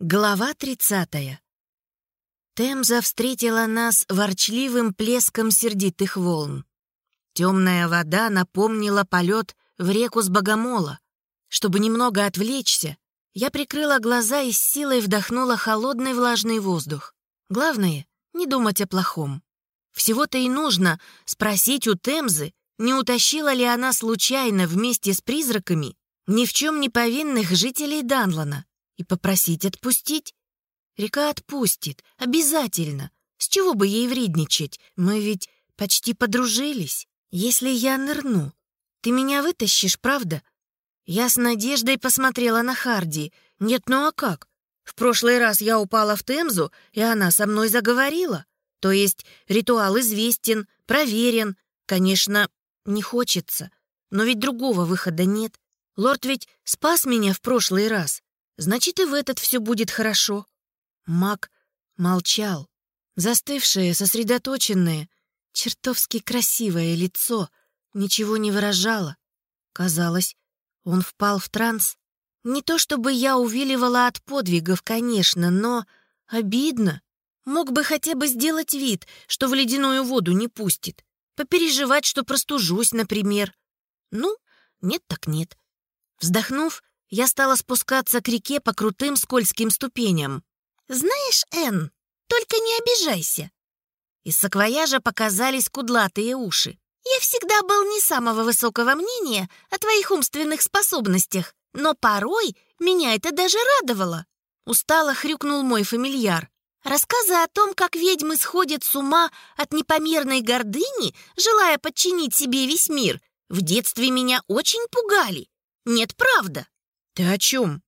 Глава 30. Темза встретила нас ворчливым плеском сердитых волн. Темная вода напомнила полет в реку с богомола. Чтобы немного отвлечься, я прикрыла глаза и с силой вдохнула холодный влажный воздух. Главное — не думать о плохом. Всего-то и нужно спросить у Темзы, не утащила ли она случайно вместе с призраками ни в чем не повинных жителей Данлана и попросить отпустить. Река отпустит, обязательно. С чего бы ей вредничать? Мы ведь почти подружились. Если я нырну, ты меня вытащишь, правда? Я с надеждой посмотрела на Харди. Нет, ну а как? В прошлый раз я упала в Темзу, и она со мной заговорила. То есть ритуал известен, проверен. Конечно, не хочется. Но ведь другого выхода нет. Лорд ведь спас меня в прошлый раз. Значит, и в этот все будет хорошо. Мак молчал. Застывшее, сосредоточенное, чертовски красивое лицо ничего не выражало. Казалось, он впал в транс. Не то чтобы я увиливала от подвигов, конечно, но обидно. Мог бы хотя бы сделать вид, что в ледяную воду не пустит. Попереживать, что простужусь, например. Ну, нет так нет. Вздохнув, я стала спускаться к реке по крутым скользким ступеням. «Знаешь, Энн, только не обижайся!» Из саквояжа показались кудлатые уши. «Я всегда был не самого высокого мнения о твоих умственных способностях, но порой меня это даже радовало!» Устало хрюкнул мой фамильяр. Рассказы о том, как ведьмы сходят с ума от непомерной гордыни, желая подчинить себе весь мир, в детстве меня очень пугали. Нет, правда. «Ты о чем?»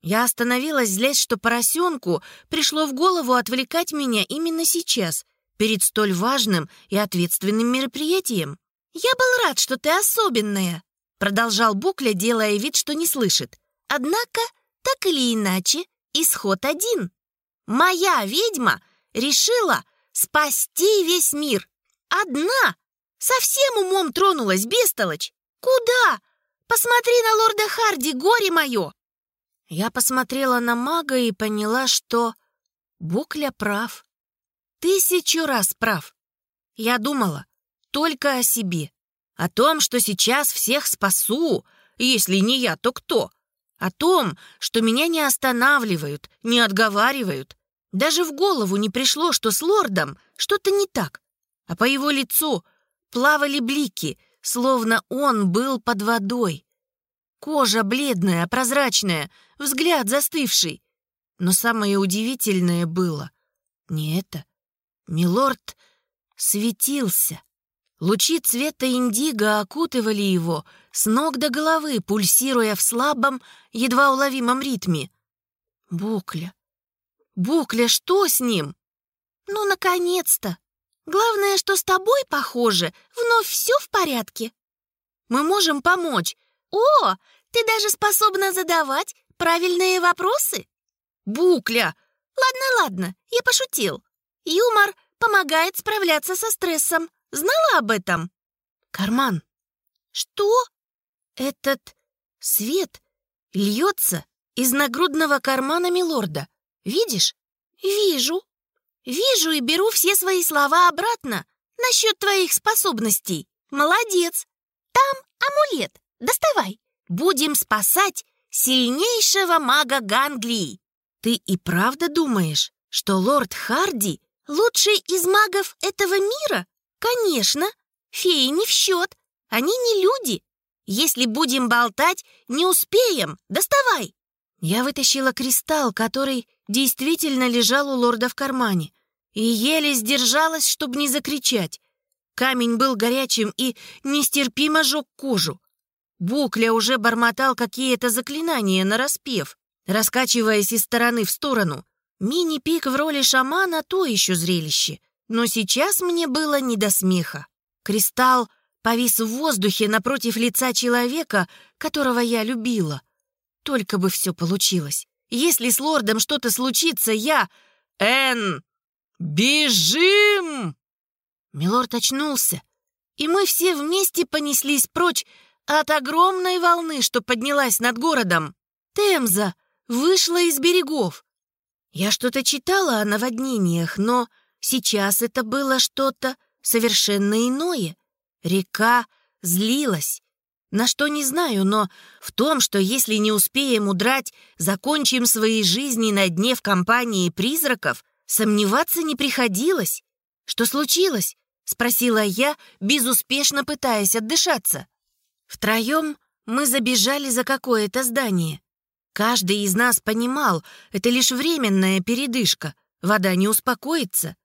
Я остановилась, злясь, что поросенку пришло в голову отвлекать меня именно сейчас, перед столь важным и ответственным мероприятием. «Я был рад, что ты особенная», — продолжал Букля, делая вид, что не слышит. «Однако, так или иначе, исход один. Моя ведьма решила спасти весь мир. Одна! Совсем умом тронулась, бестолочь! Куда? Посмотри на лорда Харди, горе мое!» Я посмотрела на мага и поняла, что Букля прав. Тысячу раз прав. Я думала только о себе. О том, что сейчас всех спасу, если не я, то кто? О том, что меня не останавливают, не отговаривают. Даже в голову не пришло, что с лордом что-то не так. А по его лицу плавали блики — словно он был под водой. Кожа бледная, прозрачная, взгляд застывший. Но самое удивительное было не это. Милорд светился. Лучи цвета индиго окутывали его с ног до головы, пульсируя в слабом, едва уловимом ритме. Букля. Букля, что с ним? Ну, наконец-то! Главное, что с тобой, похоже, вновь все в порядке. Мы можем помочь. О, ты даже способна задавать правильные вопросы. Букля! Ладно, ладно, я пошутил. Юмор помогает справляться со стрессом. Знала об этом? Карман. Что? Этот свет льется из нагрудного кармана милорда. Видишь? Вижу. Вижу и беру все свои слова обратно насчет твоих способностей. Молодец. Там амулет. Доставай. Будем спасать сильнейшего мага Ганглии. Ты и правда думаешь, что лорд Харди лучший из магов этого мира? Конечно. Феи не в счет. Они не люди. Если будем болтать, не успеем. Доставай. Я вытащила кристалл, который действительно лежал у лорда в кармане, и еле сдержалась, чтобы не закричать. Камень был горячим и нестерпимо жег кожу. Букля уже бормотал какие-то заклинания нараспев, раскачиваясь из стороны в сторону. Мини-пик в роли шамана — то еще зрелище. Но сейчас мне было не до смеха. Кристалл повис в воздухе напротив лица человека, которого я любила. Только бы все получилось. Если с лордом что-то случится, я... Энн! Бежим! Милорд очнулся, и мы все вместе понеслись прочь от огромной волны, что поднялась над городом. Темза вышла из берегов. Я что-то читала о наводнениях, но сейчас это было что-то совершенно иное. Река злилась. На что не знаю, но в том, что если не успеем удрать, закончим свои жизни на дне в компании призраков, сомневаться не приходилось. Что случилось? Спросила я, безуспешно пытаясь отдышаться. Втроем мы забежали за какое-то здание. Каждый из нас понимал, это лишь временная передышка, вода не успокоится.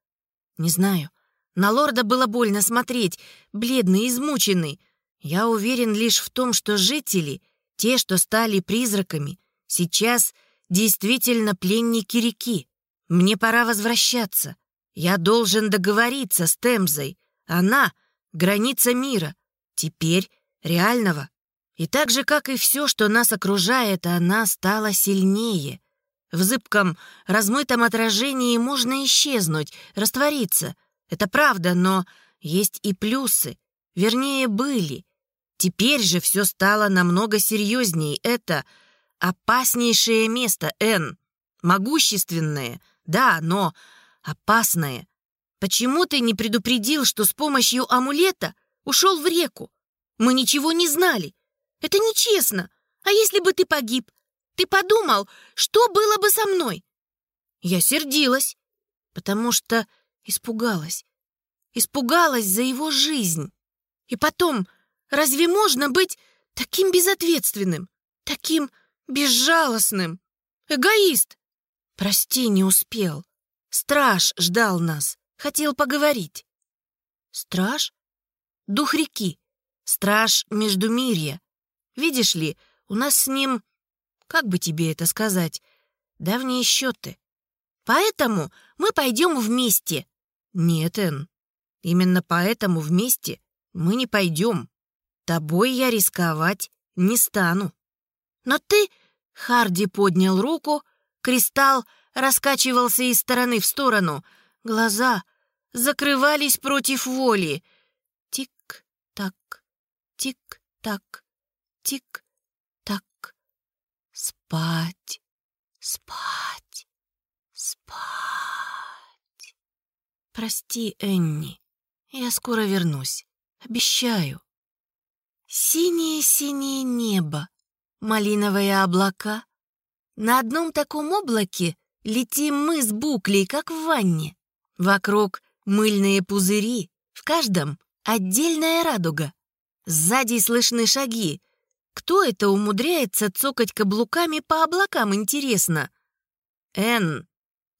Не знаю, на лорда было больно смотреть, бледный, измученный. Я уверен лишь в том, что жители, те, что стали призраками, сейчас действительно пленники реки. Мне пора возвращаться. Я должен договориться с Темзой. Она — граница мира. Теперь реального. И так же, как и все, что нас окружает, она стала сильнее. В зыбком, размытом отражении можно исчезнуть, раствориться. Это правда, но есть и плюсы. Вернее, были. Теперь же все стало намного серьезней. Это опаснейшее место, Н. Могущественное, да, но опасное. Почему ты не предупредил, что с помощью амулета ушел в реку? Мы ничего не знали. Это нечестно. А если бы ты погиб? Ты подумал, что было бы со мной? Я сердилась, потому что испугалась. Испугалась за его жизнь. И потом, разве можно быть таким безответственным, таким безжалостным? Эгоист. Прости, не успел. Страж ждал нас, хотел поговорить. Страж? Дух реки. Страж Междумирья. Видишь ли, у нас с ним, как бы тебе это сказать, давние счеты. Поэтому мы пойдем вместе. Нет, Эн, именно поэтому вместе мы не пойдем. Тобой я рисковать не стану. Но ты... Харди поднял руку, кристалл раскачивался из стороны в сторону. Глаза закрывались против воли. Тик-так, тик-так тик-так. Спать, спать, спать. Прости, Энни, я скоро вернусь, обещаю. Синее-синее небо, малиновые облака. На одном таком облаке летим мы с буклей, как в ванне. Вокруг мыльные пузыри, в каждом отдельная радуга. Сзади слышны шаги, кто это умудряется цокать каблуками по облакам, интересно? «Энн,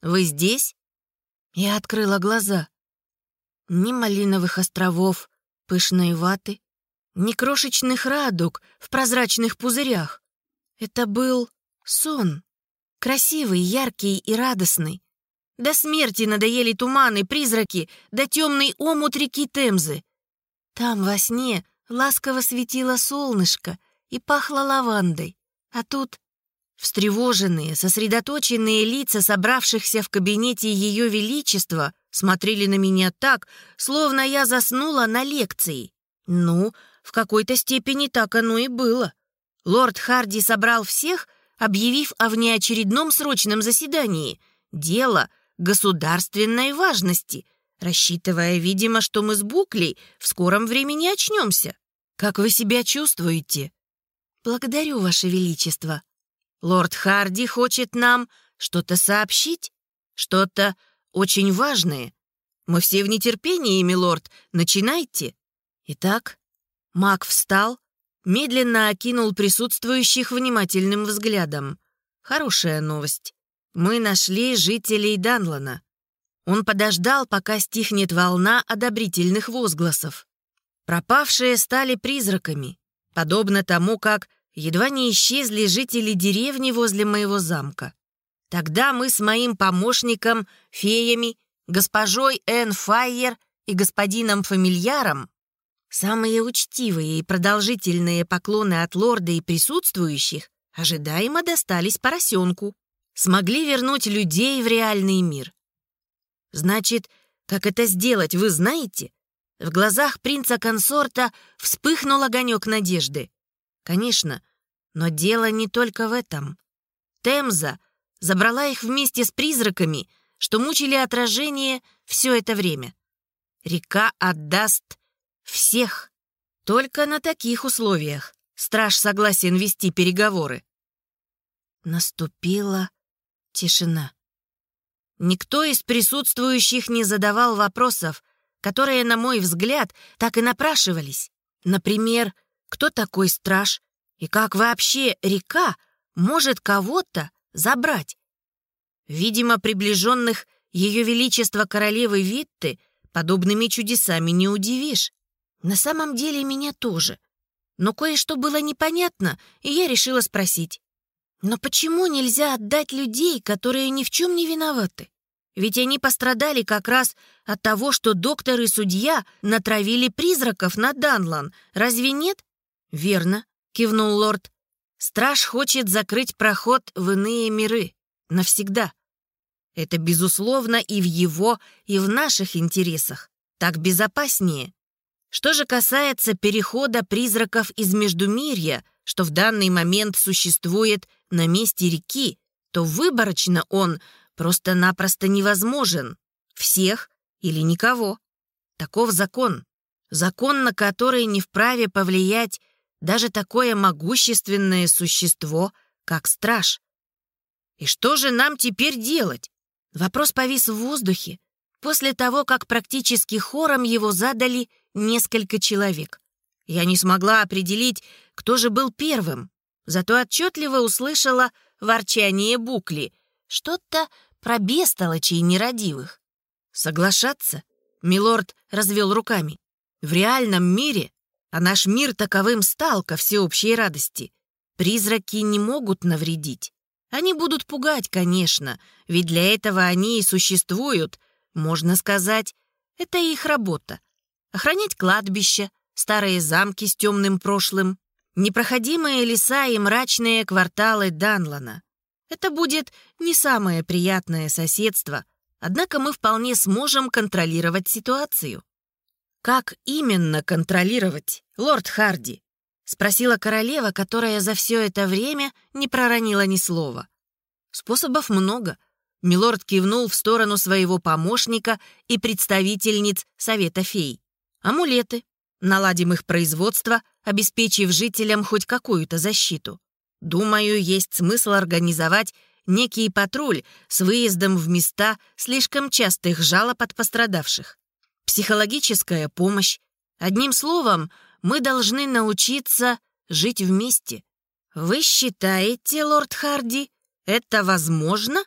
вы здесь?» Я открыла глаза. Ни малиновых островов, пышной ваты, ни крошечных радуг в прозрачных пузырях. Это был сон. Красивый, яркий и радостный. До смерти надоели туманы, призраки, да темный омут реки Темзы. Там во сне ласково светило солнышко, и пахло лавандой. А тут встревоженные, сосредоточенные лица собравшихся в кабинете Ее Величества смотрели на меня так, словно я заснула на лекции. Ну, в какой-то степени так оно и было. Лорд Харди собрал всех, объявив о внеочередном срочном заседании. Дело государственной важности, рассчитывая, видимо, что мы с Буклей в скором времени очнемся. Как вы себя чувствуете? «Благодарю, Ваше Величество. Лорд Харди хочет нам что-то сообщить, что-то очень важное. Мы все в нетерпении, милорд. Начинайте». Итак, маг встал, медленно окинул присутствующих внимательным взглядом. Хорошая новость. Мы нашли жителей Данлана. Он подождал, пока стихнет волна одобрительных возгласов. Пропавшие стали призраками, подобно тому, как едва не исчезли жители деревни возле моего замка. Тогда мы с моим помощником, феями, госпожой Энн Файер и господином Фамильяром самые учтивые и продолжительные поклоны от лорда и присутствующих ожидаемо достались поросенку. Смогли вернуть людей в реальный мир. Значит, как это сделать, вы знаете? В глазах принца-консорта вспыхнул огонек надежды. Конечно, но дело не только в этом. Темза забрала их вместе с призраками, что мучили отражение все это время. Река отдаст всех. Только на таких условиях страж согласен вести переговоры. Наступила тишина. Никто из присутствующих не задавал вопросов, которые, на мой взгляд, так и напрашивались. Например, кто такой страж и как вообще река может кого-то забрать? Видимо, приближенных Ее Величества Королевы Витты подобными чудесами не удивишь. На самом деле меня тоже. Но кое-что было непонятно, и я решила спросить. Но почему нельзя отдать людей, которые ни в чем не виноваты? Ведь они пострадали как раз от того, что доктор и судья натравили призраков на Данлан. Разве нет? Верно, кивнул лорд. Страж хочет закрыть проход в иные миры. Навсегда. Это, безусловно, и в его, и в наших интересах. Так безопаснее. Что же касается перехода призраков из Междумирья, что в данный момент существует на месте реки, то выборочно он просто-напросто невозможен. Всех или никого. Таков закон. Закон, на который не вправе повлиять даже такое могущественное существо, как страж. И что же нам теперь делать? Вопрос повис в воздухе после того, как практически хором его задали несколько человек. Я не смогла определить, кто же был первым, зато отчетливо услышала ворчание букли. Что-то про бестолочей нерадивых. Соглашаться? Милорд развел руками. В реальном мире, а наш мир таковым стал ко всеобщей радости, призраки не могут навредить. Они будут пугать, конечно, ведь для этого они и существуют. Можно сказать, это их работа охранять кладбища, старые замки с темным прошлым, непроходимые леса и мрачные кварталы Данлана. Это будет не самое приятное соседство, однако мы вполне сможем контролировать ситуацию. «Как именно контролировать, лорд Харди?» — спросила королева, которая за все это время не проронила ни слова. «Способов много». Милорд кивнул в сторону своего помощника и представительниц Совета фей. Амулеты. Наладим их производство, обеспечив жителям хоть какую-то защиту. Думаю, есть смысл организовать некий патруль с выездом в места слишком частых жалоб от пострадавших. Психологическая помощь. Одним словом, мы должны научиться жить вместе. Вы считаете, лорд Харди, это возможно?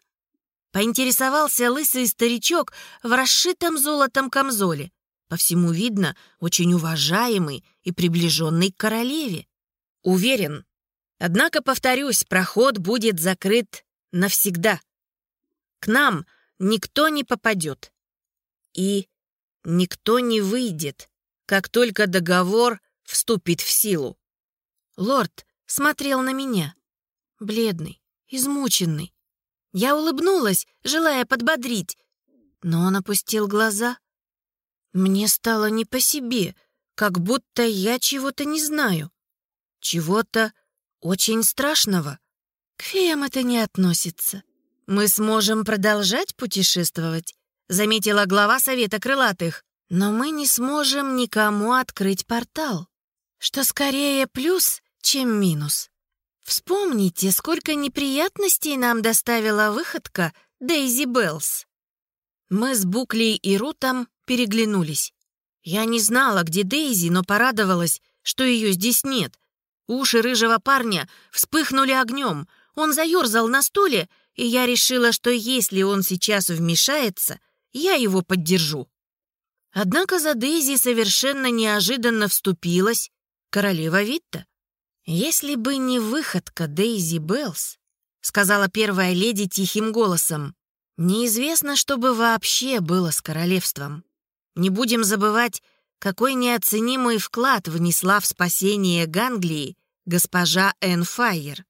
Поинтересовался лысый старичок в расшитом золотом камзоле. По всему видно, очень уважаемый и приближенный к королеве. Уверен. Однако, повторюсь, проход будет закрыт навсегда. К нам никто не попадет. И никто не выйдет, как только договор вступит в силу. Лорд смотрел на меня, бледный, измученный. Я улыбнулась, желая подбодрить, но он опустил глаза — мне стало не по себе, как будто я чего-то не знаю. Чего-то очень страшного. К феям это не относится. Мы сможем продолжать путешествовать, заметила глава Совета Крылатых, но мы не сможем никому открыть портал, что скорее плюс, чем минус. Вспомните, сколько неприятностей нам доставила выходка Дейзи Беллс. Мы с Буклей и Рутом переглянулись. Я не знала, где Дейзи, но порадовалась, что ее здесь нет. Уши рыжего парня вспыхнули огнем. Он заерзал на стуле, и я решила, что если он сейчас вмешается, я его поддержу. Однако за Дейзи совершенно неожиданно вступилась королева Витта. «Если бы не выходка Дейзи Беллс», — сказала первая леди тихим голосом, «неизвестно, что бы вообще было с королевством». Не будем забывать, какой неоценимый вклад внесла в спасение Ганглии госпожа Энн Файер.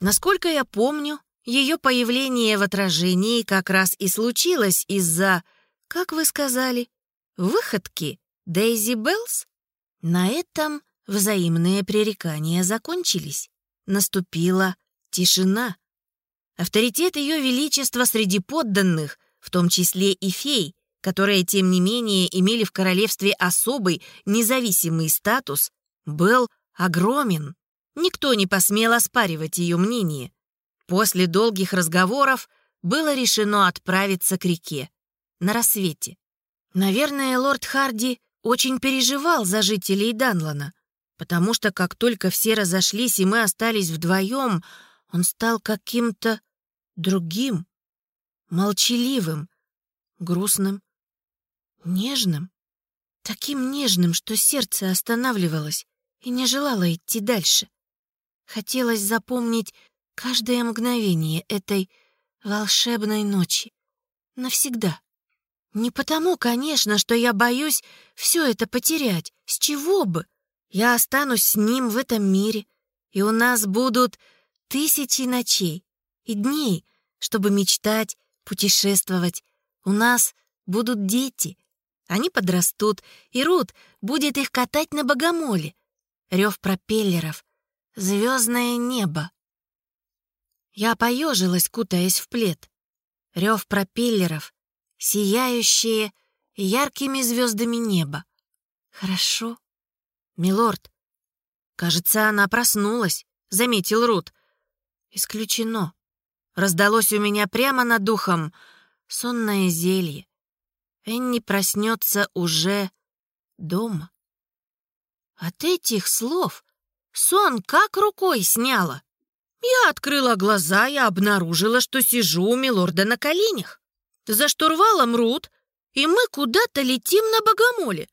Насколько я помню, ее появление в отражении как раз и случилось из-за, как вы сказали, выходки Дейзи Беллс? На этом взаимные пререкания закончились. Наступила тишина. Авторитет Ее Величества среди подданных, в том числе и фей, которые, тем не менее, имели в королевстве особый независимый статус, был огромен. Никто не посмел оспаривать ее мнение. После долгих разговоров было решено отправиться к реке на рассвете. Наверное, лорд Харди очень переживал за жителей Данлана, потому что как только все разошлись и мы остались вдвоем, он стал каким-то другим, молчаливым, грустным, нежным, таким нежным, что сердце останавливалось и не желало идти дальше. Хотелось запомнить каждое мгновение этой волшебной ночи. Навсегда. Не потому, конечно, что я боюсь все это потерять. С чего бы? Я останусь с ним в этом мире, и у нас будут тысячи ночей и дней, чтобы мечтать, путешествовать. У нас будут дети. Они подрастут, и Рут будет их катать на богомоле. Рев пропеллеров, звездное небо. Я поежилась, кутаясь в плед. Рев пропеллеров, сияющие яркими звездами небо. Хорошо. Милорд. Кажется, она проснулась, заметил Рут. Исключено. Раздалось у меня прямо над духом сонное зелье. Энни проснется уже дома. От этих слов сон как рукой сняла. Я открыла глаза и обнаружила, что сижу у милорда на коленях. За штурвалом Рут, и мы куда-то летим на богомоле.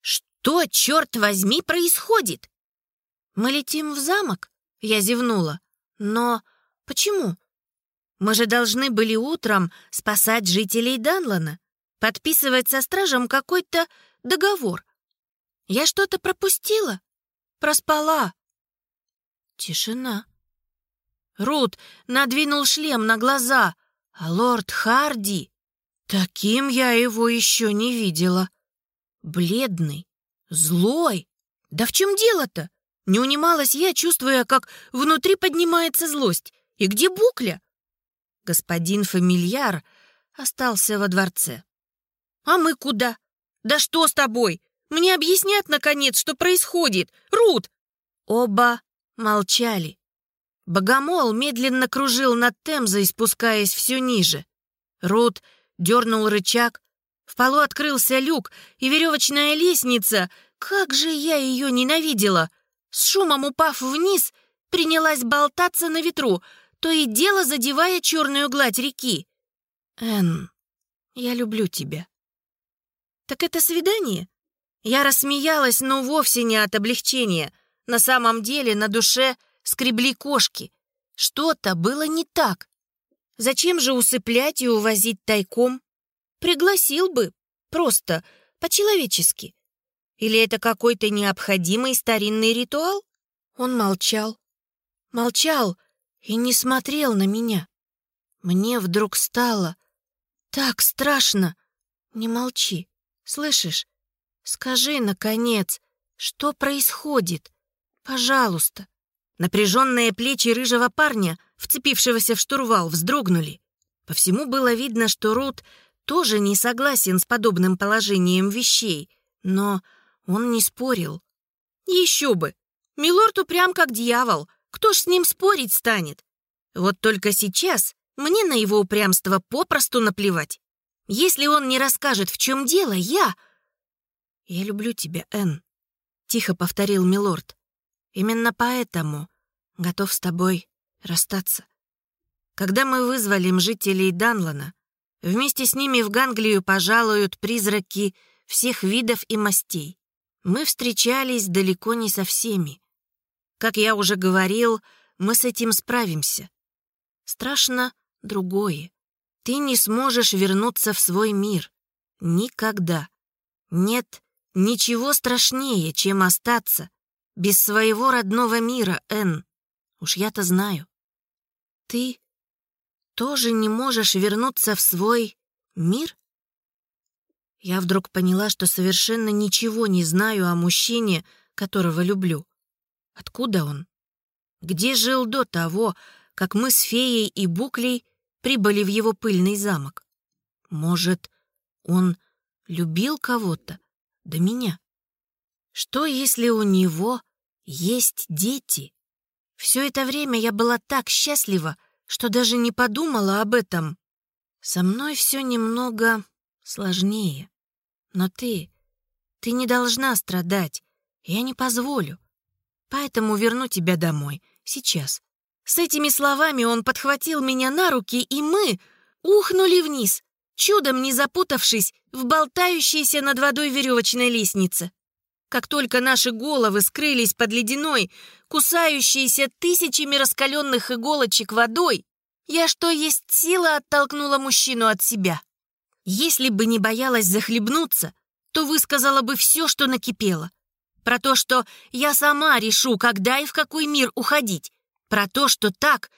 Что, черт возьми, происходит? Мы летим в замок, я зевнула. Но почему? Мы же должны были утром спасать жителей Данлана, подписывать со стражем какой-то договор. Я что-то пропустила? Проспала. Тишина. Рут надвинул шлем на глаза, а лорд Харди... Таким я его еще не видела. Бледный, злой. Да в чем дело-то? Не унималась я, чувствуя, как внутри поднимается злость. И где букля? Господин фамильяр остался во дворце. «А мы куда? Да что с тобой? Мне объяснят, наконец, что происходит. Рут!» Оба молчали. Богомол медленно кружил над Темзой, спускаясь все ниже. Рут дернул рычаг. В полу открылся люк, и веревочная лестница, как же я ее ненавидела, с шумом упав вниз, принялась болтаться на ветру, то и дело задевая черную гладь реки. «Энн, я люблю тебя». «Так это свидание?» Я рассмеялась, но вовсе не от облегчения. На самом деле на душе скребли кошки. Что-то было не так. Зачем же усыплять и увозить тайком? Пригласил бы, просто, по-человечески. Или это какой-то необходимый старинный ритуал? Он молчал. Молчал и не смотрел на меня. Мне вдруг стало так страшно. Не молчи, слышишь? Скажи, наконец, что происходит? Пожалуйста. Напряженные плечи рыжего парня, вцепившегося в штурвал, вздрогнули. По всему было видно, что Рут тоже не согласен с подобным положением вещей, но он не спорил. Еще бы! Милорд упрям как дьявол, кто ж с ним спорить станет? Вот только сейчас мне на его упрямство попросту наплевать. Если он не расскажет, в чем дело, я... «Я люблю тебя, Энн», — тихо повторил милорд. «Именно поэтому готов с тобой расстаться. Когда мы вызволим жителей Данлана, вместе с ними в Ганглию пожалуют призраки всех видов и мастей. Мы встречались далеко не со всеми. Как я уже говорил, мы с этим справимся. Страшно другое. Ты не сможешь вернуться в свой мир. Никогда. Нет Ничего страшнее, чем остаться без своего родного мира, Энн. Уж я-то знаю. Ты тоже не можешь вернуться в свой мир? Я вдруг поняла, что совершенно ничего не знаю о мужчине, которого люблю. Откуда он? Где жил до того, как мы с феей и буклей прибыли в его пыльный замок. Может, он любил кого-то до меня? Что, если у него есть дети? Все это время я была так счастлива, что даже не подумала об этом. Со мной все немного сложнее. Но ты, ты не должна страдать. Я не позволю. Поэтому верну тебя домой. Сейчас. С этими словами он подхватил меня на руки, и мы ухнули вниз, чудом не запутавшись в болтающейся над водой веревочной лестнице. Как только наши головы скрылись под ледяной, кусающейся тысячами раскаленных иголочек водой, я что есть сила оттолкнула мужчину от себя. Если бы не боялась захлебнуться, то высказала бы все, что накипело. Про то, что я сама решу, когда и в какой мир уходить. Про то, что так,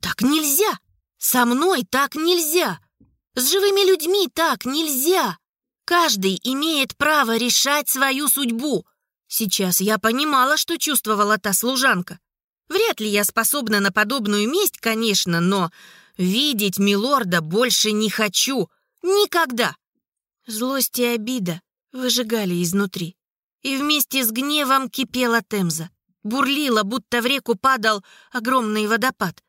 так нельзя. Со мной так нельзя. С живыми людьми так нельзя. Каждый имеет право решать свою судьбу. Сейчас я понимала, что чувствовала та служанка. Вряд ли я способна на подобную месть, конечно, но видеть милорда больше не хочу. Никогда. Злость и обида выжигали изнутри. И вместе с гневом кипела Темза. Бурлила, будто в реку падал огромный водопад.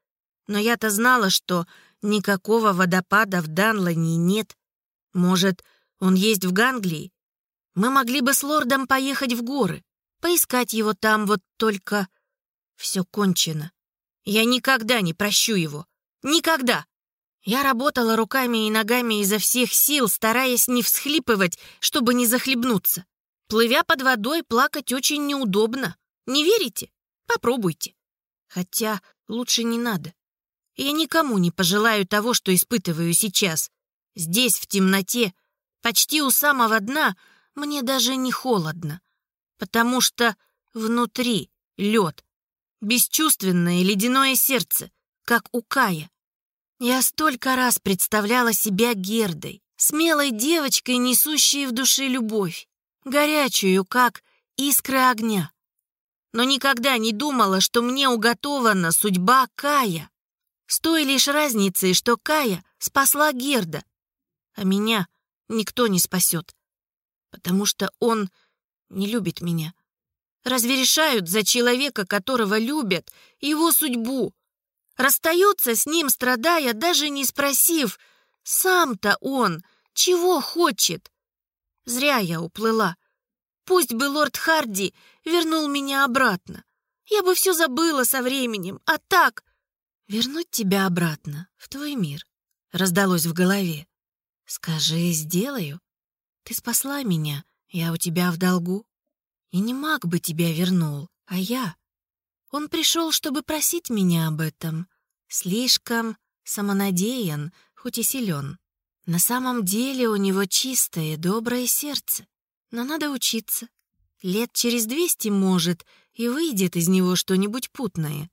Но я-то знала, что никакого водопада в Данлане нет. Может, он есть в Ганглии? Мы могли бы с лордом поехать в горы, поискать его там, вот только... Все кончено. Я никогда не прощу его. Никогда. Я работала руками и ногами изо всех сил, стараясь не всхлипывать, чтобы не захлебнуться. Плывя под водой, плакать очень неудобно. Не верите? Попробуйте. Хотя лучше не надо. Я никому не пожелаю того, что испытываю сейчас. Здесь, в темноте, почти у самого дна, мне даже не холодно. Потому что внутри лед. Бесчувственное ледяное сердце, как у Кая. Я столько раз представляла себя Гердой, смелой девочкой, несущей в душе любовь, горячую, как искры огня. Но никогда не думала, что мне уготована судьба Кая. С той лишь разницей, что Кая спасла Герда, а меня никто не спасет, потому что он не любит меня. Разве решают за человека, которого любят, его судьбу, Расстается с ним, страдая, даже не спросив, сам-то он чего хочет. Зря я уплыла. Пусть бы лорд Харди вернул меня обратно. Я бы все забыла со временем, а так... Вернуть тебя обратно, в твой мир, раздалось в голове. Скажи, сделаю. Ты спасла меня, я у тебя в долгу. И не маг бы тебя вернул, а я. Он пришел, чтобы просить меня об этом. Слишком самонадеян, хоть и силен. На самом деле у него чистое, доброе сердце. Но надо учиться. Лет через двести, может, и выйдет из него что-нибудь путное.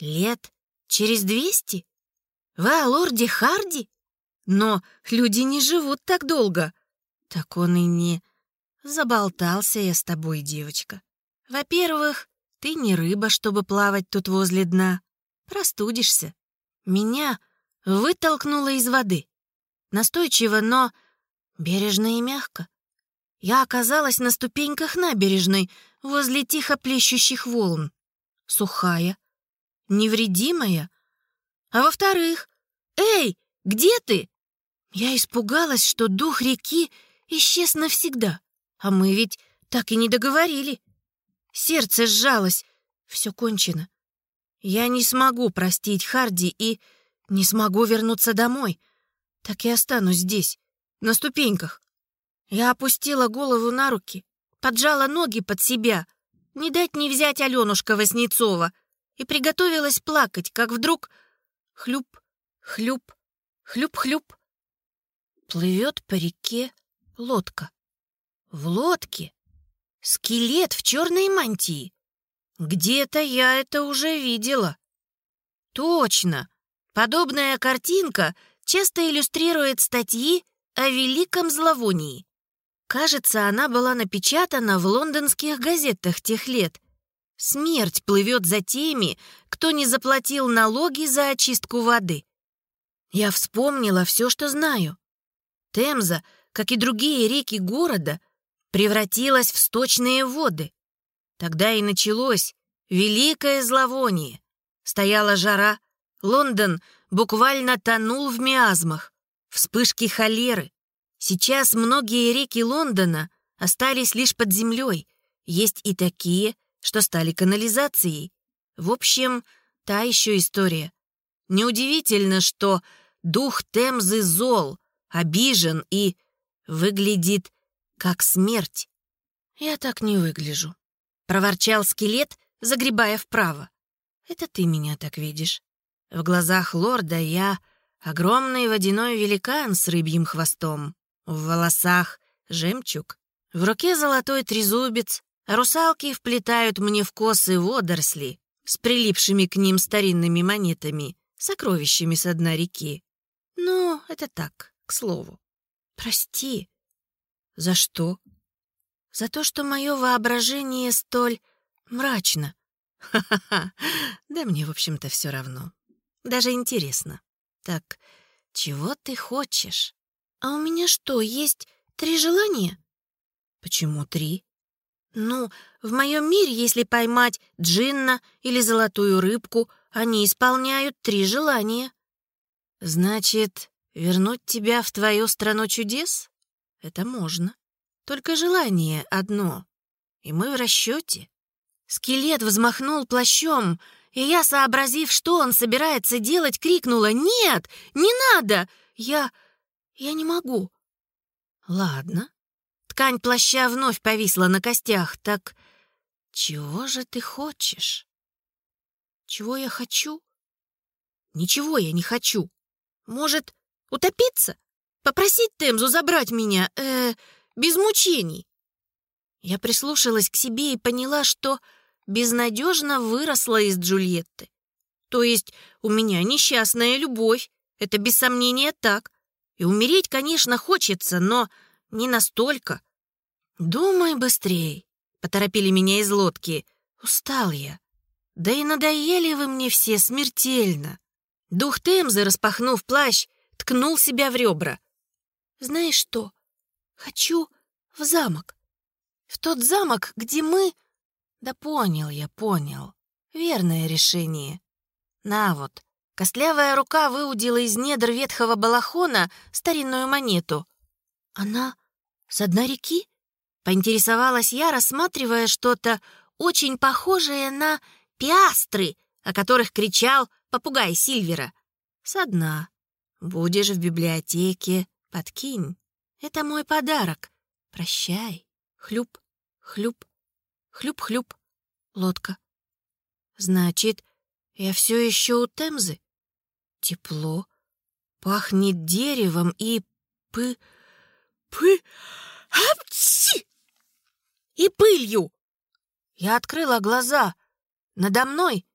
Лет через двести? Вы о лорде Харди? Но люди не живут так долго. Так он и не... Заболтался я с тобой, девочка. Во-первых, ты не рыба, чтобы плавать тут возле дна. Простудишься. Меня вытолкнуло из воды. Настойчиво, но бережно и мягко. Я оказалась на ступеньках набережной, возле тихо плещущих волн. Сухая, невредимая. А во-вторых, «Эй, где ты?» Я испугалась, что дух реки исчез навсегда, а мы ведь так и не договорили. Сердце сжалось. Все кончено. Я не смогу простить Харди и не смогу вернуться домой. Так и останусь здесь, на ступеньках. Я опустила голову на руки, поджала ноги под себя, не дать не взять Аленушка Васнецова, и приготовилась плакать, как вдруг хлюп, хлюп, хлюп-хлюп. Плывет по реке лодка. В лодке Скелет в черной мантии. Где-то я это уже видела. Точно. Подобная картинка часто иллюстрирует статьи о великом зловонии. Кажется, она была напечатана в лондонских газетах тех лет. Смерть плывет за теми, кто не заплатил налоги за очистку воды. Я вспомнила все, что знаю. Темза, как и другие реки города, превратилась в сточные воды. Тогда и началось великое зловоние. Стояла жара, Лондон буквально тонул в миазмах, вспышки холеры. Сейчас многие реки Лондона остались лишь под землей. Есть и такие, что стали канализацией. В общем, та еще история. Неудивительно, что дух Темзы зол, обижен и выглядит как смерть. «Я так не выгляжу», — проворчал скелет, загребая вправо. «Это ты меня так видишь. В глазах лорда я огромный водяной великан с рыбьим хвостом. В волосах жемчуг. В руке золотой трезубец, русалки вплетают мне в косы водоросли с прилипшими к ним старинными монетами, сокровищами с дна реки. Ну, это так, к слову. Прости. За что? За то, что мое воображение столь мрачно. Ха-ха-ха. Да мне, в общем-то, все равно. Даже интересно. Так, чего ты хочешь? А у меня что, есть три желания? Почему три? Ну, в моем мире, если поймать джинна или золотую рыбку, они исполняют три желания. Значит, вернуть тебя в твою страну чудес? Это можно. Только желание одно. И мы в расчете. Скелет взмахнул плащом, и я, сообразив, что он собирается делать, крикнула «Нет! Не надо! Я... я не могу!» «Ладно». Ткань плаща вновь повисла на костях. «Так чего же ты хочешь?» «Чего я хочу?» «Ничего я не хочу. Может, утопиться? Попросить Темзу забрать меня, э, без мучений?» Я прислушалась к себе и поняла, что безнадежно выросла из Джульетты. То есть у меня несчастная любовь, это без сомнения так. И умереть, конечно, хочется, но не настолько. «Думай быстрей», — поторопили меня из лодки. Устал я. Да и надоели вы мне все смертельно. Дух Темзы, распахнув плащ, ткнул себя в ребра. «Знаешь что? Хочу в замок. В тот замок, где мы да понял я, понял. Верное решение. На вот. Костлявая рука выудила из недр ветхого балахона старинную монету. Она с дна реки? Поинтересовалась я, рассматривая что-то очень похожее на пиастры, о которых кричал попугай Сильвера. Со дна. Будешь в библиотеке, подкинь. Это мой подарок. Прощай. Хлюп, хлюп. Хлюп-хлюп. Лодка. Значит, я все еще у Темзы? Тепло. Пахнет деревом и пы... пы... Апчи! И пылью. Я открыла глаза. Надо мной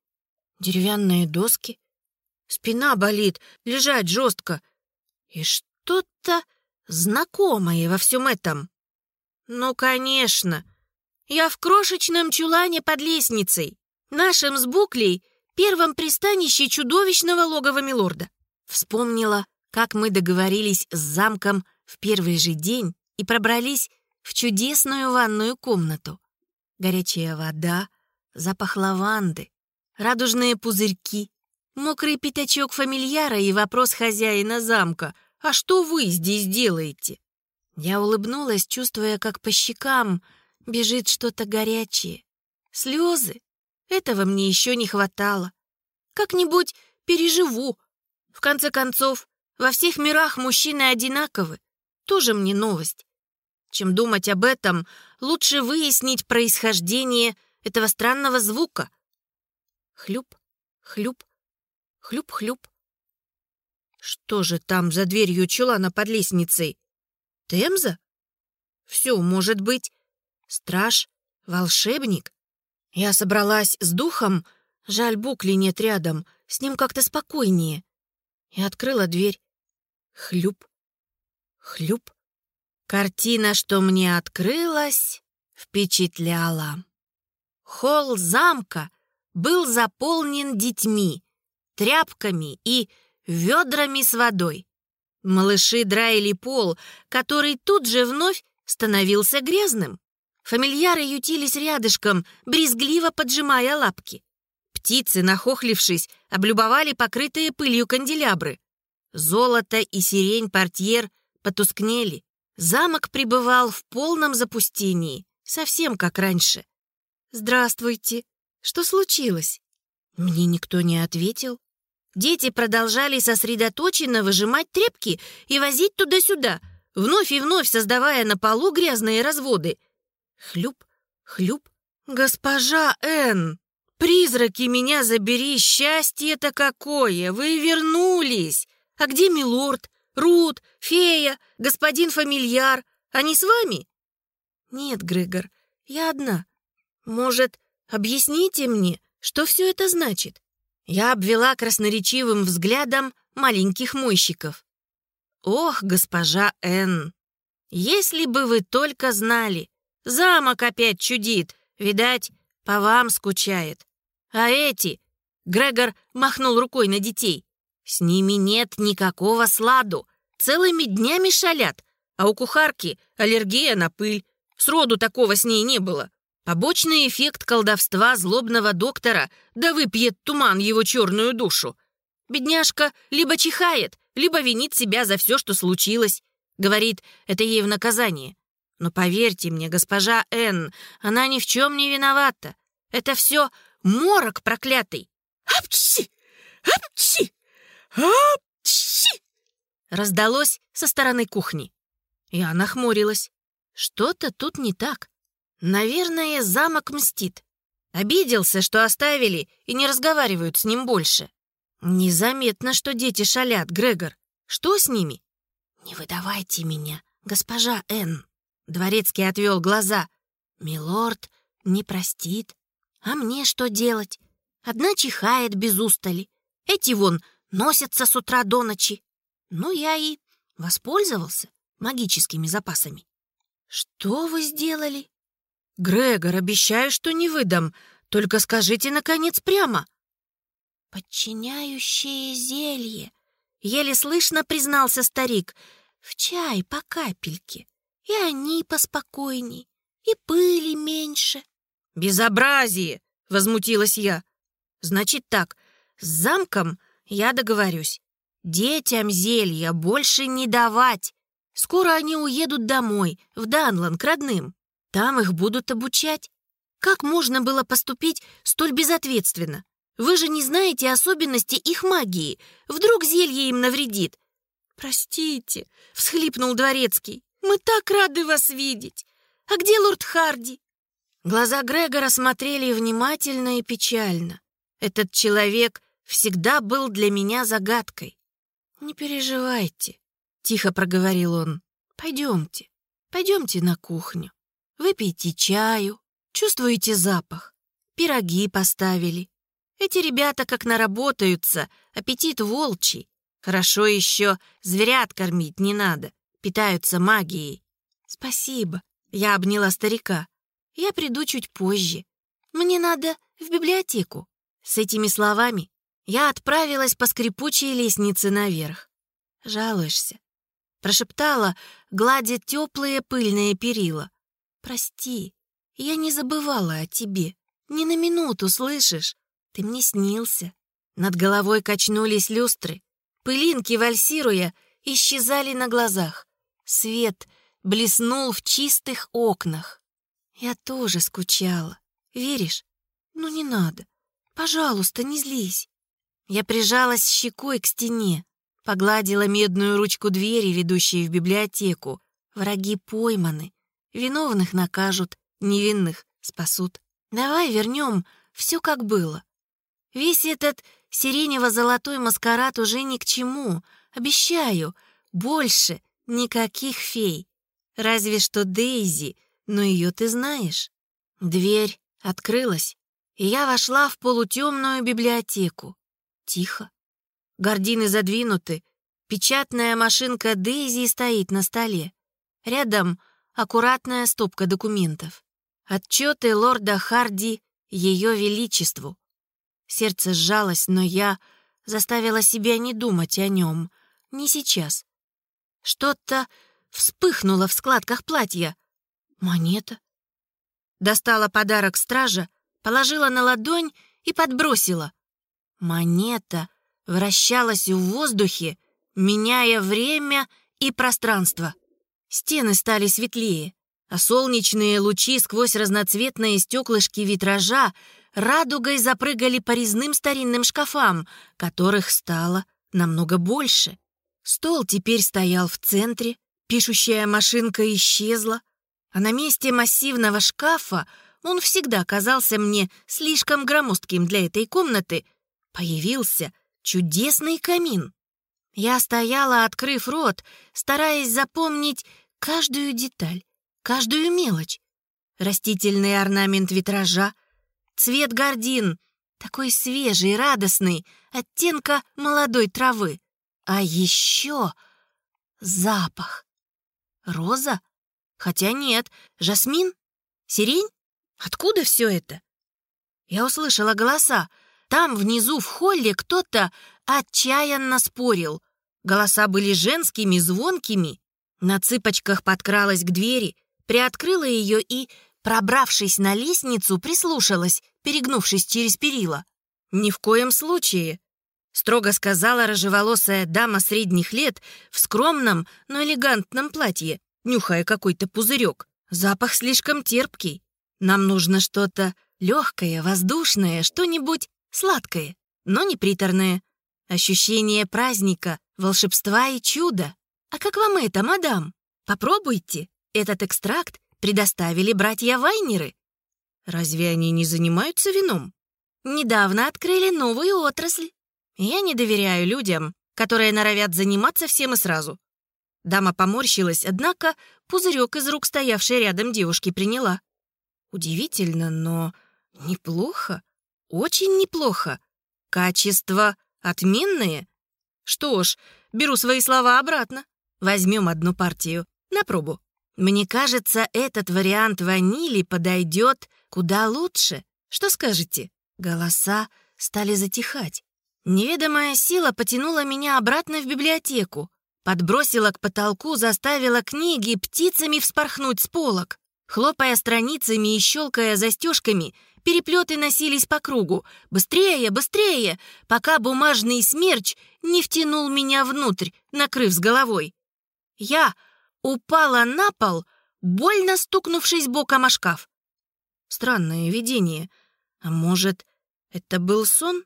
деревянные доски. Спина болит, лежать жестко. И что-то знакомое во всем этом. Ну, конечно, я в крошечном чулане под лестницей, нашем с Буклей, первом пристанище чудовищного логова Милорда. Вспомнила, как мы договорились с замком в первый же день и пробрались в чудесную ванную комнату. Горячая вода, запах лаванды, радужные пузырьки, мокрый пятачок фамильяра и вопрос хозяина замка «А что вы здесь делаете?» Я улыбнулась, чувствуя, как по щекам бежит что-то горячее. Слезы. Этого мне еще не хватало. Как-нибудь переживу. В конце концов, во всех мирах мужчины одинаковы. Тоже мне новость. Чем думать об этом, лучше выяснить происхождение этого странного звука. Хлюп, хлюп, хлюп-хлюп. Что же там за дверью чулана под лестницей? Темза? Все может быть. Страж? Волшебник? Я собралась с духом, жаль, Букли нет рядом, с ним как-то спокойнее. И открыла дверь. Хлюп, хлюп. Картина, что мне открылась, впечатляла. Холл замка был заполнен детьми, тряпками и ведрами с водой. Малыши драили пол, который тут же вновь становился грязным. Фамильяры ютились рядышком, брезгливо поджимая лапки. Птицы, нахохлившись, облюбовали покрытые пылью канделябры. Золото и сирень портьер потускнели. Замок пребывал в полном запустении, совсем как раньше. «Здравствуйте. Что случилось?» Мне никто не ответил. Дети продолжали сосредоточенно выжимать тряпки и возить туда-сюда, вновь и вновь создавая на полу грязные разводы. Хлюп, хлюп. «Госпожа Н, призраки меня забери, счастье-то какое! Вы вернулись! А где милорд, Рут, фея, господин фамильяр? Они с вами?» «Нет, Грегор, я одна. Может, объясните мне, что все это значит?» Я обвела красноречивым взглядом маленьких мойщиков. «Ох, госпожа Н, если бы вы только знали, замок опять чудит, видать, по вам скучает. А эти...» Грегор махнул рукой на детей. «С ними нет никакого сладу, целыми днями шалят, а у кухарки аллергия на пыль. Сроду такого с ней не было. Побочный эффект колдовства злобного доктора да выпьет туман его черную душу. Бедняжка либо чихает, либо винит себя за все, что случилось. Говорит, это ей в наказание. Но поверьте мне, госпожа Н, она ни в чем не виновата. Это все морок проклятый. Апчи! Апчи! Апчи! Раздалось со стороны кухни. Я нахмурилась. Что-то тут не так. Наверное, замок мстит. Обиделся, что оставили и не разговаривают с ним больше. Незаметно, что дети шалят, Грегор. Что с ними? Не выдавайте меня, госпожа Н. Дворецкий отвел глаза. Милорд не простит. А мне что делать? Одна чихает без устали. Эти вон носятся с утра до ночи. Ну, я и воспользовался магическими запасами. Что вы сделали? «Грегор, обещаю, что не выдам. Только скажите, наконец, прямо». «Подчиняющее зелье», — еле слышно признался старик. «В чай по капельке, и они поспокойней, и пыли меньше». «Безобразие!» — возмутилась я. «Значит так, с замком я договорюсь. Детям зелья больше не давать. Скоро они уедут домой, в Данлан, к родным. Там их будут обучать. Как можно было поступить столь безответственно? Вы же не знаете особенности их магии. Вдруг зелье им навредит. «Простите», — всхлипнул дворецкий. «Мы так рады вас видеть. А где лорд Харди?» Глаза Грегора смотрели внимательно и печально. Этот человек всегда был для меня загадкой. «Не переживайте», — тихо проговорил он. «Пойдемте, пойдемте на кухню». Выпейте чаю, чувствуете запах. Пироги поставили. Эти ребята как наработаются, аппетит волчий. Хорошо еще зверят кормить не надо, питаются магией. Спасибо, я обняла старика. Я приду чуть позже. Мне надо в библиотеку. С этими словами я отправилась по скрипучей лестнице наверх. «Жалуешься?» — прошептала, гладя теплые пыльные перила. Прости, я не забывала о тебе. Ни на минуту, слышишь? Ты мне снился. Над головой качнулись люстры. Пылинки, вальсируя, исчезали на глазах. Свет блеснул в чистых окнах. Я тоже скучала. Веришь? Ну не надо. Пожалуйста, не злись. Я прижалась щекой к стене, погладила медную ручку двери, ведущей в библиотеку. Враги пойманы, Виновных накажут, невинных спасут. Давай вернем все как было. Весь этот сиренево-золотой маскарад уже ни к чему. Обещаю, больше никаких фей. Разве что Дейзи, но ее ты знаешь. Дверь открылась, и я вошла в полутемную библиотеку. Тихо. Гордины задвинуты, печатная машинка Дейзи стоит на столе. Рядом аккуратная стопка документов. Отчеты лорда Харди Ее Величеству. Сердце сжалось, но я заставила себя не думать о нем. Не сейчас. Что-то вспыхнуло в складках платья. Монета. Достала подарок стража, положила на ладонь и подбросила. Монета вращалась в воздухе, меняя время и пространство. Стены стали светлее, а солнечные лучи сквозь разноцветные стеклышки витража радугой запрыгали по резным старинным шкафам, которых стало намного больше. Стол теперь стоял в центре, пишущая машинка исчезла, а на месте массивного шкафа он всегда казался мне слишком громоздким для этой комнаты, появился чудесный камин. Я стояла, открыв рот, стараясь запомнить каждую деталь, каждую мелочь. Растительный орнамент витража, цвет гордин, такой свежий, радостный, оттенка молодой травы. А еще запах. Роза? Хотя нет, жасмин? Сирень? Откуда все это? Я услышала голоса. Там, внизу, в холле, кто-то отчаянно спорил. Голоса были женскими, звонкими. На цыпочках подкралась к двери, приоткрыла ее и, пробравшись на лестницу, прислушалась, перегнувшись через перила. «Ни в коем случае строго сказала рыжеволосая дама средних лет в скромном, но элегантном платье, нюхая какой-то пузырек. Запах слишком терпкий. Нам нужно что-то легкое, воздушное, что-нибудь сладкое, но не приторное. Ощущение праздника, волшебства и чуда. А как вам это, мадам? Попробуйте. Этот экстракт предоставили братья Вайнеры. Разве они не занимаются вином? Недавно открыли новую отрасль. Я не доверяю людям, которые норовят заниматься всем и сразу. Дама поморщилась, однако пузырек из рук стоявшей рядом девушки приняла. Удивительно, но неплохо. Очень неплохо. Качество отменное. Что ж, беру свои слова обратно. Возьмем одну партию на пробу. Мне кажется, этот вариант ванили подойдет куда лучше. Что скажете? Голоса стали затихать. Неведомая сила потянула меня обратно в библиотеку, подбросила к потолку, заставила книги птицами вспорхнуть с полок. Хлопая страницами и щелкая застежками, переплеты носились по кругу. Быстрее, быстрее, пока бумажный смерч не втянул меня внутрь, накрыв с головой. Я упала на пол, больно стукнувшись боком о шкаф. Странное видение. А может, это был сон?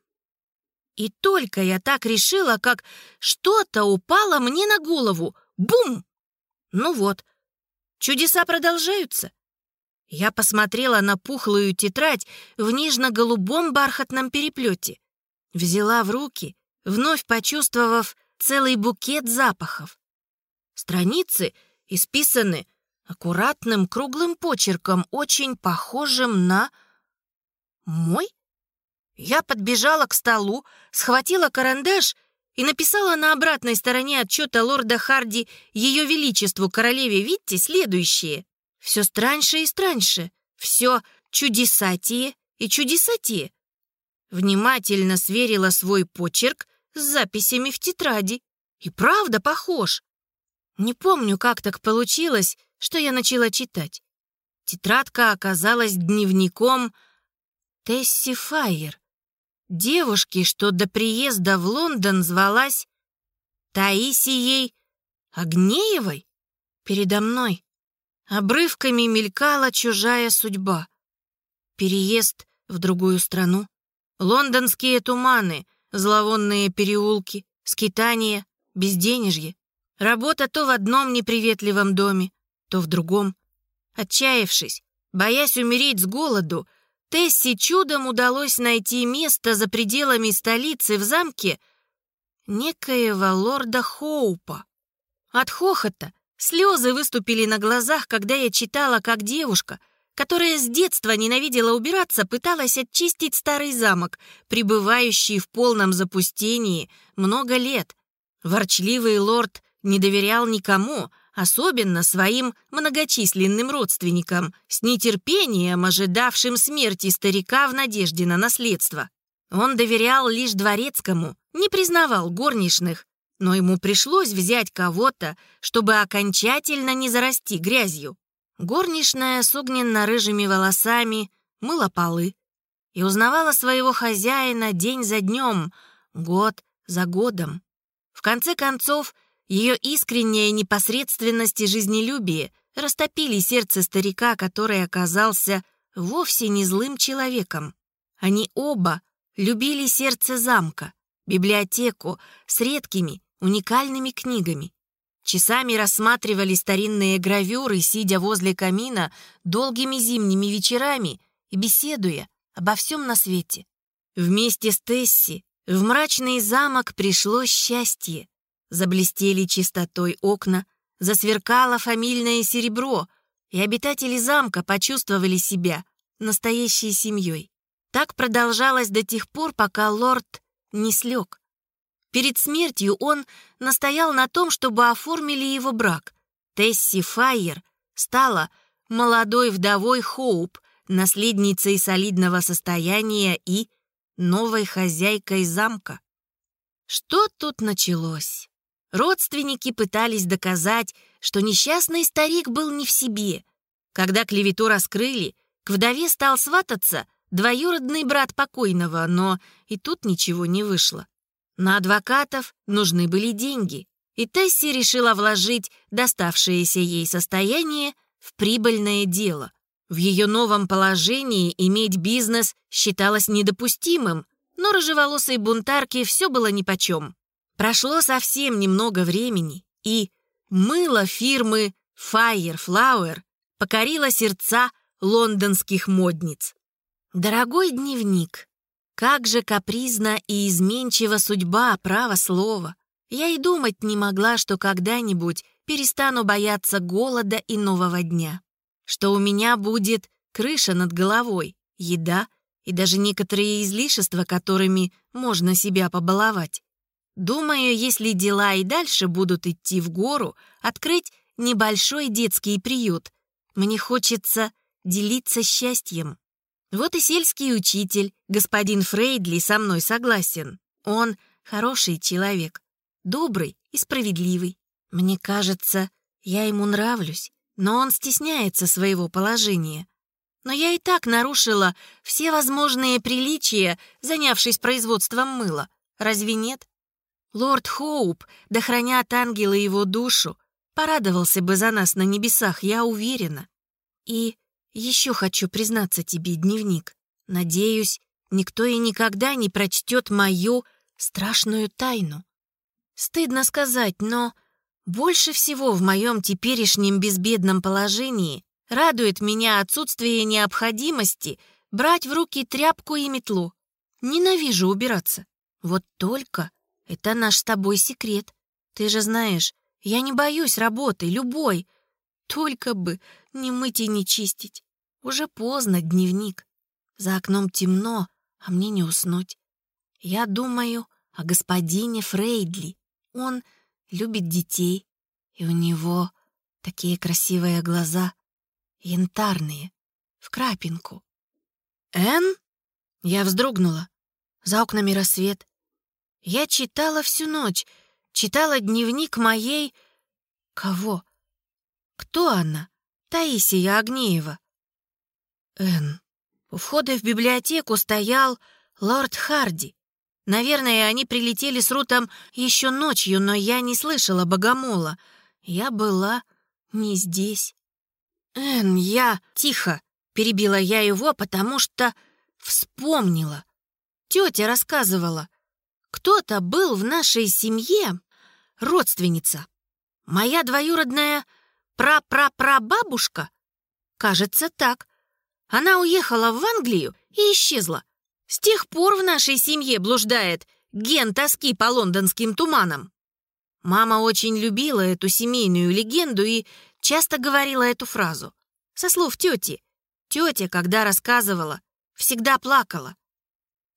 И только я так решила, как что-то упало мне на голову. Бум! Ну вот, чудеса продолжаются. Я посмотрела на пухлую тетрадь в нежно-голубом бархатном переплете. Взяла в руки, вновь почувствовав целый букет запахов. Страницы исписаны аккуратным круглым почерком, очень похожим на... Мой? Я подбежала к столу, схватила карандаш и написала на обратной стороне отчета лорда Харди Ее Величеству Королеве Витти следующее. Все страньше и страньше, все чудесатие и чудесатие. Внимательно сверила свой почерк с записями в тетради. И правда похож. Не помню, как так получилось, что я начала читать. Тетрадка оказалась дневником Тесси Файер девушки, что до приезда в Лондон звалась Таисией Агнеевой? Передо мной обрывками мелькала чужая судьба. Переезд в другую страну, лондонские туманы, зловонные переулки, скитания, безденежье. Работа то в одном неприветливом доме, то в другом. Отчаявшись, боясь умереть с голоду, Тесси чудом удалось найти место за пределами столицы в замке некоего лорда Хоупа. От хохота слезы выступили на глазах, когда я читала, как девушка, которая с детства ненавидела убираться, пыталась очистить старый замок, пребывающий в полном запустении много лет. Ворчливый лорд не доверял никому, особенно своим многочисленным родственникам, с нетерпением ожидавшим смерти старика в надежде на наследство. Он доверял лишь дворецкому, не признавал горничных, но ему пришлось взять кого-то, чтобы окончательно не зарасти грязью. Горничная с огненно-рыжими волосами мыла полы и узнавала своего хозяина день за днем, год за годом. В конце концов, ее искренняя непосредственность и жизнелюбие растопили сердце старика, который оказался вовсе не злым человеком. Они оба любили сердце замка, библиотеку с редкими, уникальными книгами. Часами рассматривали старинные гравюры, сидя возле камина долгими зимними вечерами и беседуя обо всем на свете. Вместе с Тесси в мрачный замок пришло счастье. Заблестели чистотой окна, засверкало фамильное серебро, и обитатели замка почувствовали себя настоящей семьей. Так продолжалось до тех пор, пока лорд не слег. Перед смертью он настоял на том, чтобы оформили его брак. Тесси Файер стала молодой вдовой Хоуп, наследницей солидного состояния и новой хозяйкой замка. Что тут началось? Родственники пытались доказать, что несчастный старик был не в себе. Когда клевету раскрыли, к вдове стал свататься двоюродный брат покойного, но и тут ничего не вышло. На адвокатов нужны были деньги, и Тесси решила вложить доставшееся ей состояние в прибыльное дело. В ее новом положении иметь бизнес считалось недопустимым, но рыжеволосой бунтарке все было нипочем. Прошло совсем немного времени, и мыло фирмы Fireflower покорило сердца лондонских модниц. Дорогой дневник, как же капризна и изменчива судьба, право слова. Я и думать не могла, что когда-нибудь перестану бояться голода и нового дня. Что у меня будет крыша над головой, еда и даже некоторые излишества, которыми можно себя побаловать. Думаю, если дела и дальше будут идти в гору, открыть небольшой детский приют. Мне хочется делиться счастьем. Вот и сельский учитель, господин Фрейдли, со мной согласен. Он хороший человек, добрый и справедливый. Мне кажется, я ему нравлюсь, но он стесняется своего положения. Но я и так нарушила все возможные приличия, занявшись производством мыла. Разве нет? Лорд Хоуп, да хранят ангелы его душу, порадовался бы за нас на небесах, я уверена. И еще хочу признаться тебе, дневник. Надеюсь, никто и никогда не прочтет мою страшную тайну. Стыдно сказать, но больше всего в моем теперешнем безбедном положении радует меня отсутствие необходимости брать в руки тряпку и метлу. Ненавижу убираться. Вот только это наш с тобой секрет. Ты же знаешь, я не боюсь работы, любой. Только бы не мыть и не чистить. Уже поздно, дневник. За окном темно, а мне не уснуть. Я думаю о господине Фрейдли. Он любит детей, и у него такие красивые глаза, янтарные, в крапинку. «Энн?» Я вздрогнула. За окнами рассвет. Я читала всю ночь, читала дневник моей... Кого? Кто она? Таисия Агнеева. Энн. У входа в библиотеку стоял лорд Харди. Наверное, они прилетели с Рутом еще ночью, но я не слышала богомола. Я была не здесь. Энн, я... Тихо, перебила я его, потому что вспомнила. Тетя рассказывала. Кто-то был в нашей семье родственница. Моя двоюродная пра-пра-прабабушка? Кажется, так. Она уехала в Англию и исчезла. С тех пор в нашей семье блуждает ген тоски по лондонским туманам. Мама очень любила эту семейную легенду и часто говорила эту фразу. Со слов тети. Тетя, когда рассказывала, всегда плакала.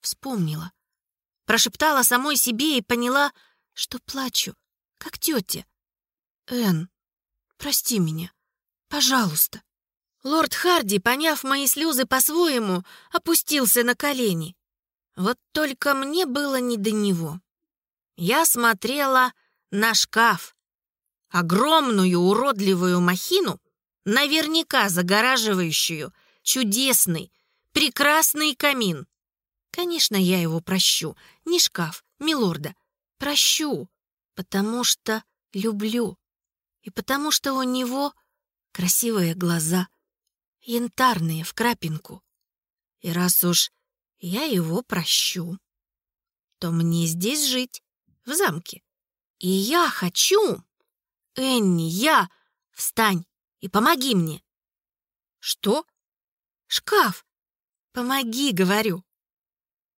Вспомнила. Прошептала самой себе и поняла, что плачу, как тетя. Эн, Прости меня. Пожалуйста». Лорд Харди, поняв мои слезы по-своему, опустился на колени. Вот только мне было не до него. Я смотрела на шкаф. Огромную уродливую махину, наверняка загораживающую чудесный, прекрасный камин. Конечно, я его прощу. Не шкаф, милорда. Прощу, потому что люблю. И потому что у него красивые глаза — янтарные в крапинку. И раз уж я его прощу, то мне здесь жить, в замке. И я хочу... Энни, я... Встань и помоги мне. Что? Шкаф. Помоги, говорю.